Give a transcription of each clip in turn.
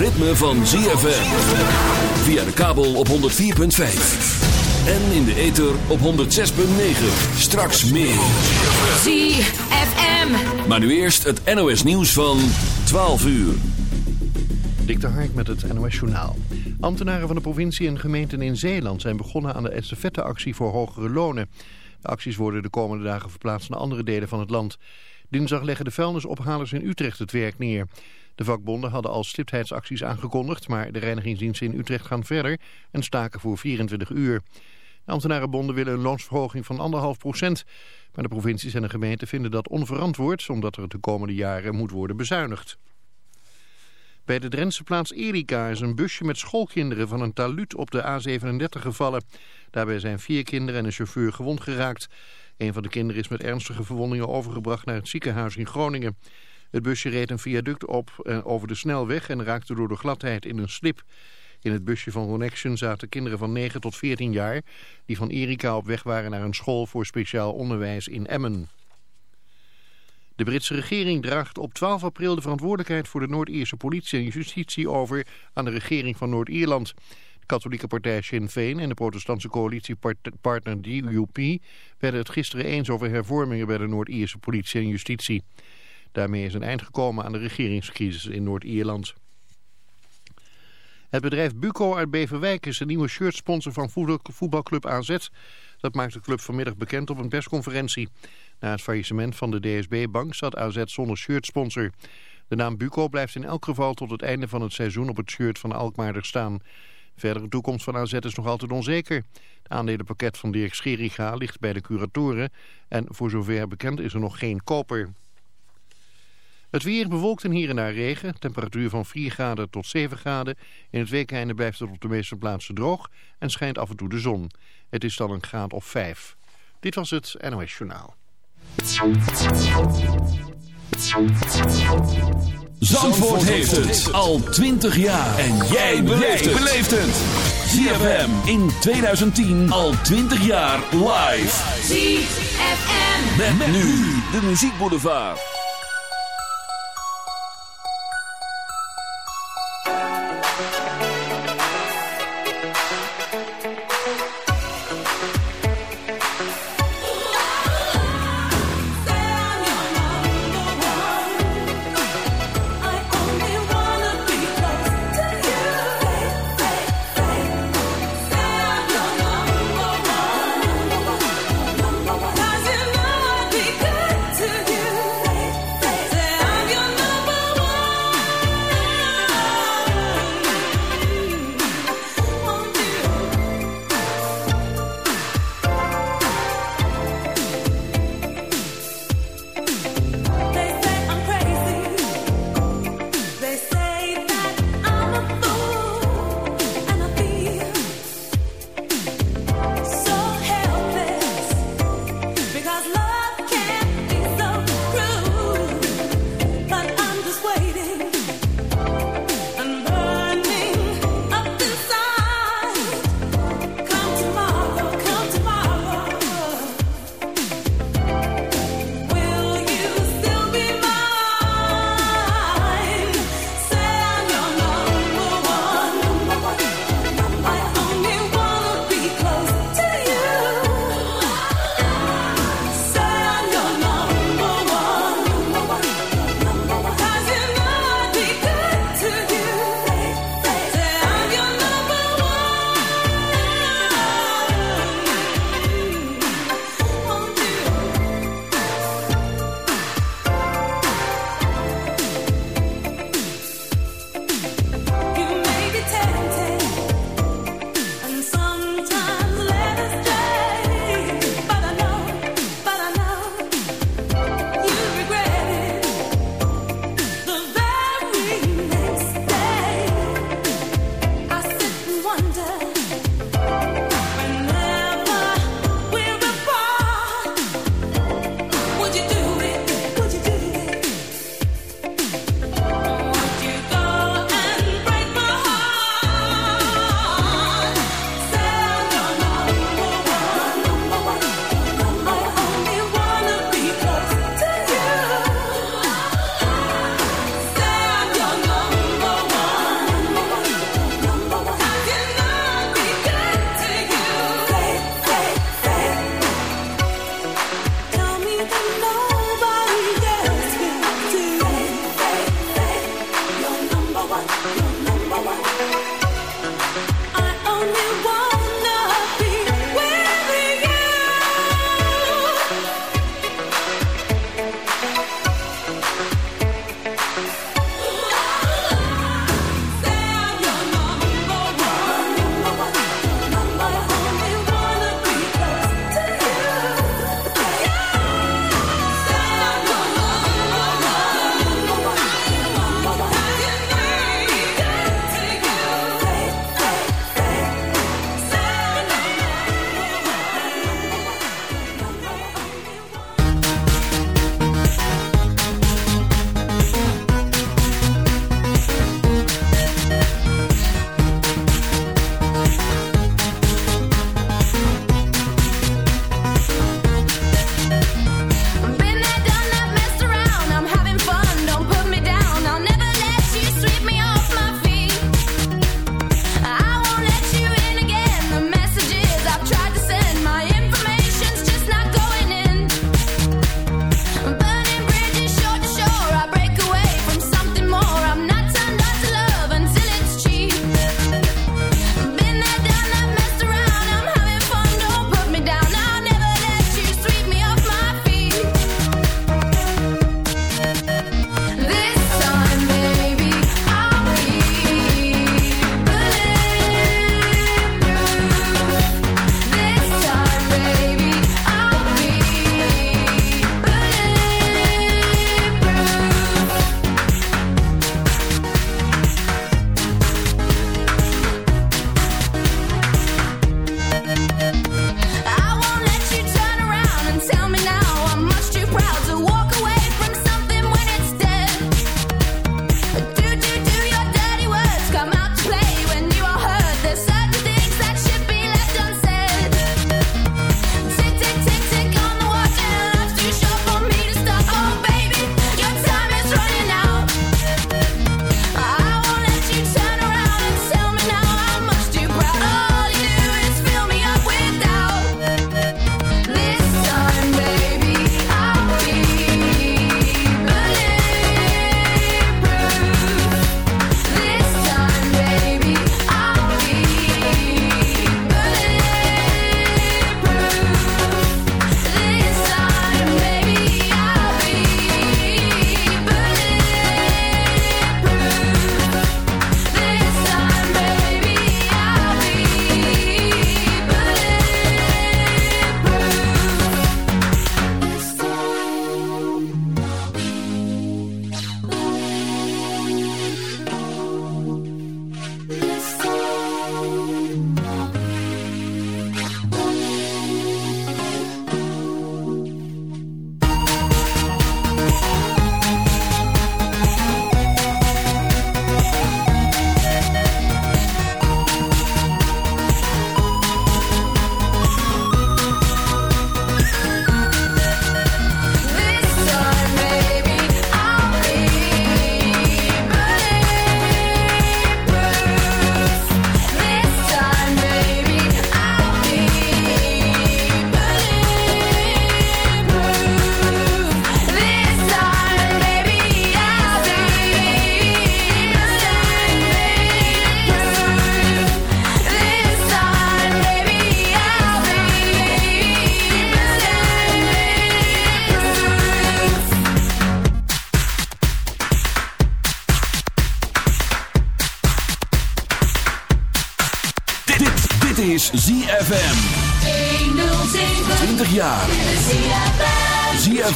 ritme van ZFM. Via de kabel op 104.5. En in de ether op 106.9. Straks meer. ZFM. Maar nu eerst het NOS nieuws van 12 uur. Dik de Hark met het NOS Journaal. Ambtenaren van de provincie en gemeenten in Zeeland zijn begonnen aan de estafetteactie voor hogere lonen. De acties worden de komende dagen verplaatst naar andere delen van het land. Dinsdag leggen de vuilnisophalers in Utrecht het werk neer. De vakbonden hadden al stiptheidsacties aangekondigd, maar de reinigingsdiensten in Utrecht gaan verder en staken voor 24 uur. De ambtenarenbonden willen een loonsverhoging van 1,5 procent. Maar de provincies en de gemeenten vinden dat onverantwoord, omdat er de komende jaren moet worden bezuinigd. Bij de Drentse plaats Erika is een busje met schoolkinderen van een taluut op de A37 gevallen. Daarbij zijn vier kinderen en een chauffeur gewond geraakt. Een van de kinderen is met ernstige verwondingen overgebracht naar het ziekenhuis in Groningen. Het busje reed een viaduct op eh, over de snelweg en raakte door de gladheid in een slip. In het busje van Connection zaten kinderen van 9 tot 14 jaar... die van Erika op weg waren naar een school voor speciaal onderwijs in Emmen. De Britse regering draagt op 12 april de verantwoordelijkheid voor de Noord-Ierse politie en justitie over aan de regering van Noord-Ierland. De katholieke partij Sinn Féin en de protestantse coalitiepartner DUP werden het gisteren eens over hervormingen bij de Noord-Ierse politie en justitie. Daarmee is een eind gekomen aan de regeringscrisis in Noord-Ierland. Het bedrijf Buco uit Beverwijk is de nieuwe shirtsponsor van voetbalclub AZ. Dat maakt de club vanmiddag bekend op een persconferentie. Na het faillissement van de DSB-bank zat AZ zonder shirtsponsor. De naam Buco blijft in elk geval tot het einde van het seizoen op het shirt van Alkmaarder staan. De verdere toekomst van AZ is nog altijd onzeker. Het aandelenpakket van Dirk Scheriga ligt bij de curatoren en voor zover bekend is er nog geen koper. Het weer bewolkt en hier en daar regen. Temperatuur van 4 graden tot 7 graden. In het weekeinde blijft het op de meeste plaatsen droog en schijnt af en toe de zon. Het is dan een graad of 5. Dit was het NOS Journaal. Zandvoort heeft het al 20 jaar. En jij beleeft het. ZFM in 2010 al 20 jaar live. ZFM. Met, met nu de muziekboulevard.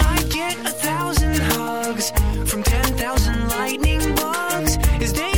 I get a thousand hugs from ten thousand lightning bugs. They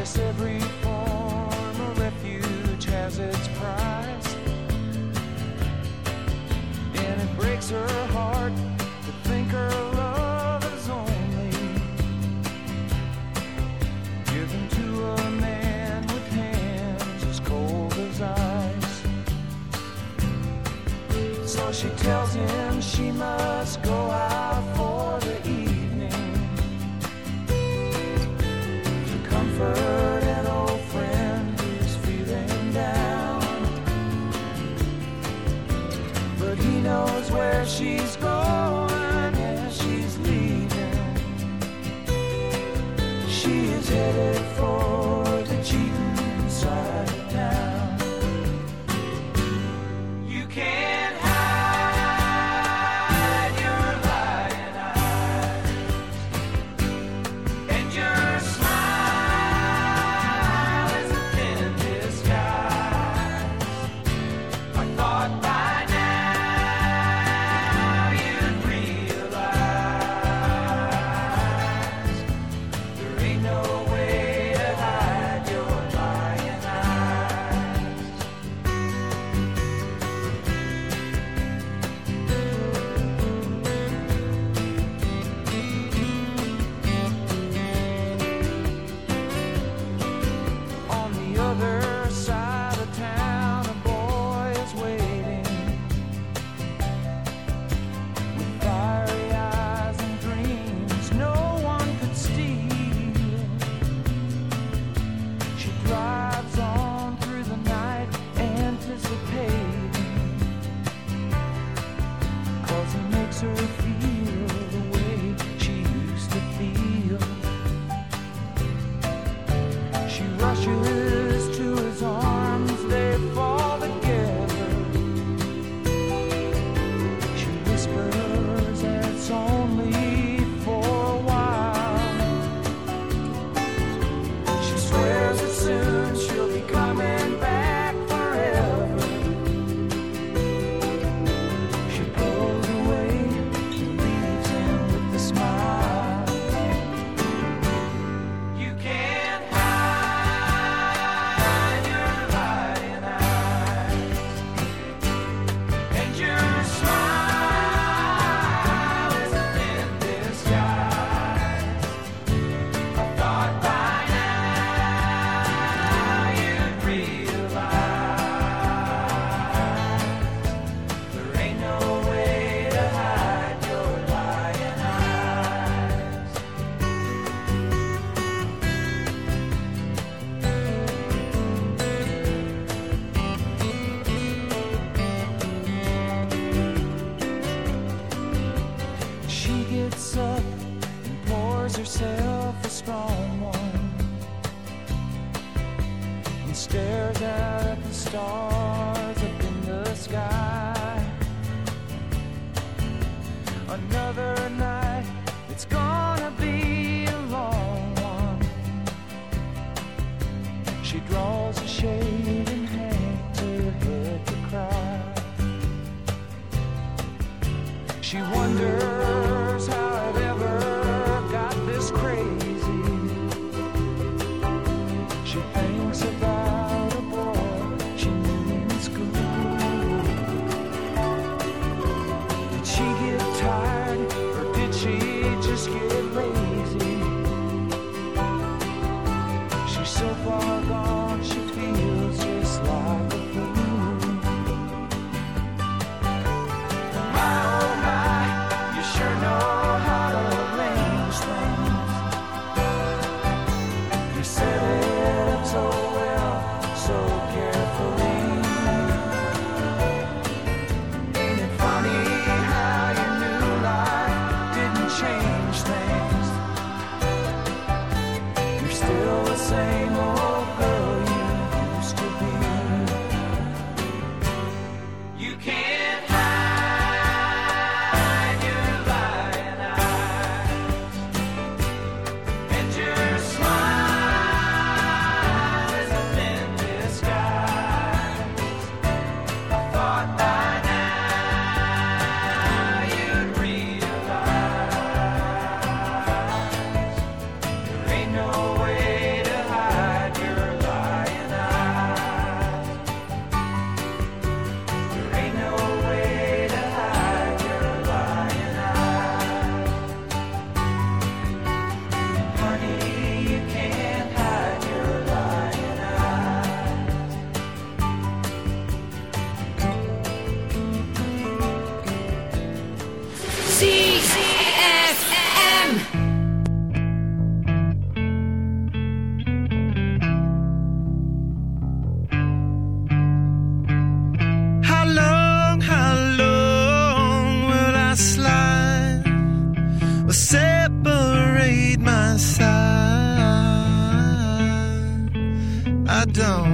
Yes, every form of refuge has its price. And it breaks her heart to think her love is only given to a man with hands as cold as ice. So she tells him she must go out. don't.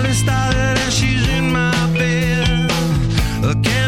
Molly started and she's in my bed again.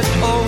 Oh.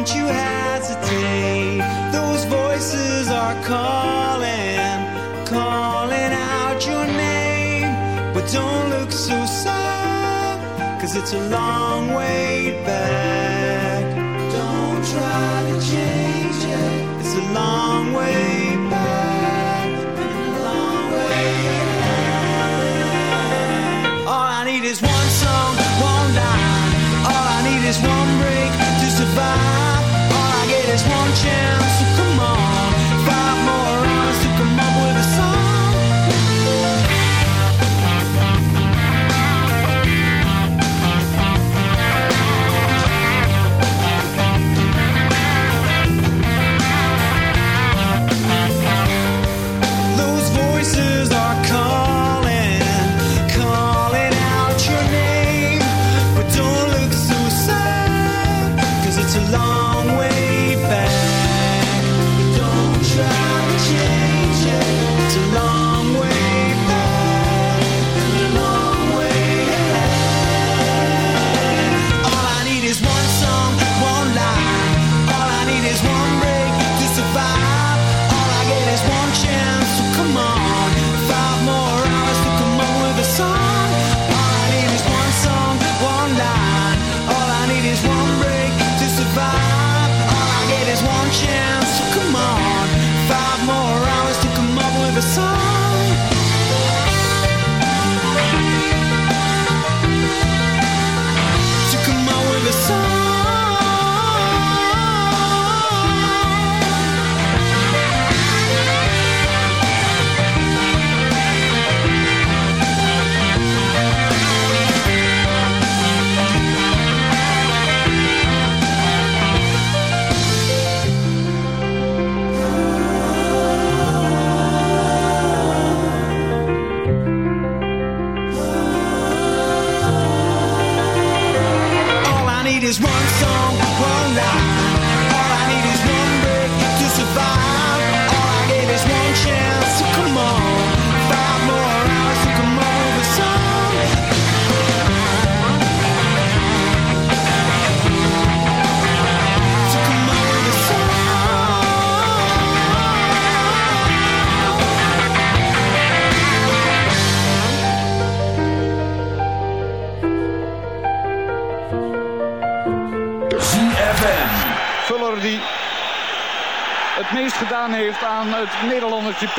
don't you hesitate. Those voices are calling, calling out your name. But don't look so sad, cause it's a long way back. Don't try to change it, it's a long way back. A long way back. All I need is one song, one line. All I need is one break to survive one chance.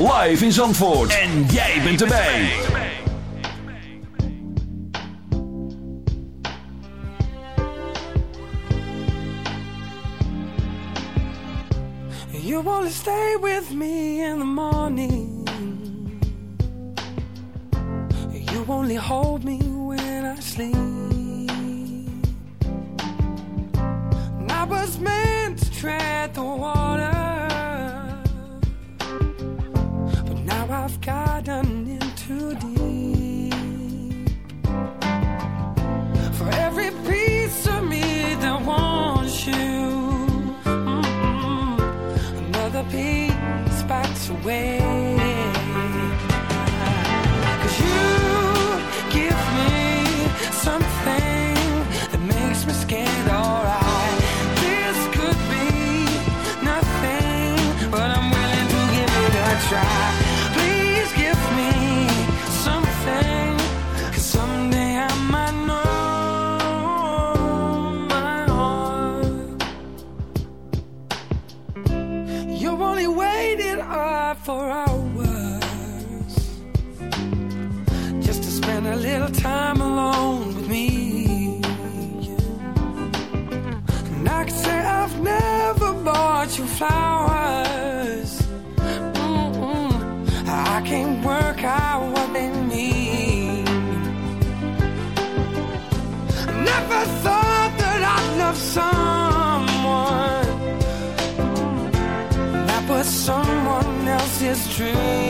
live in Zandvoort. En jij bent erbij. You only stay with me in the morning. You only hold me when I sleep. I was meant to tread the water. Garden into the. true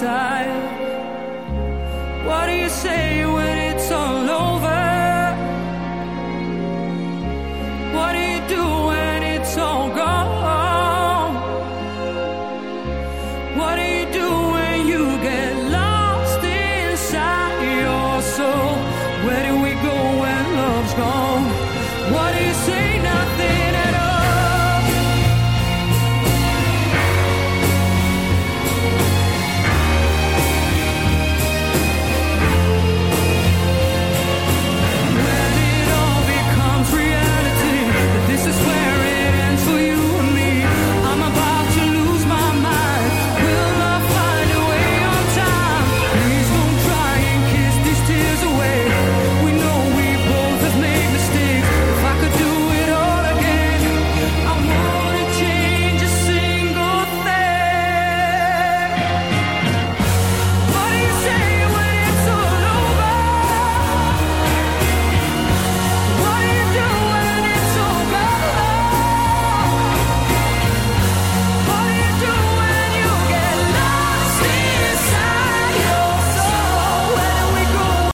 inside